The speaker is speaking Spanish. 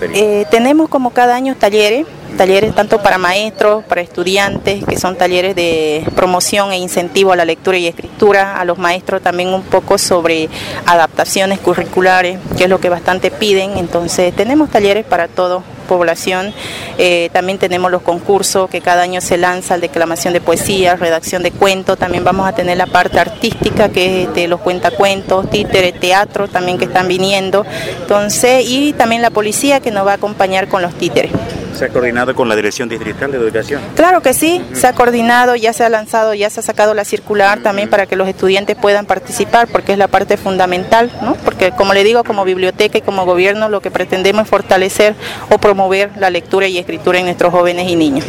Eh, tenemos como cada año talleres, talleres tanto para maestros, para estudiantes, que son talleres de promoción e incentivo a la lectura y escritura, a los maestros también un poco sobre adaptaciones curriculares, que es lo que bastante piden, entonces tenemos talleres para toda población, eh, también tenemos los concursos que cada año se lanza, declamación de poesía, redacción de cuentos, también vamos a tener la parte artística que es de los cuentacuentos, títeres, teatro también que están viniendo, entonces, y también la policía que nos va a acompañar con los títeres. ¿Se ha coordinado con la Dirección Distrital de Educación? Claro que sí, se ha coordinado, ya se ha lanzado, ya se ha sacado la circular también para que los estudiantes puedan participar, porque es la parte fundamental, ¿no? Porque como le digo, como biblioteca y como gobierno lo que pretendemos es fortalecer o promover la lectura y escritura en nuestros jóvenes y niños.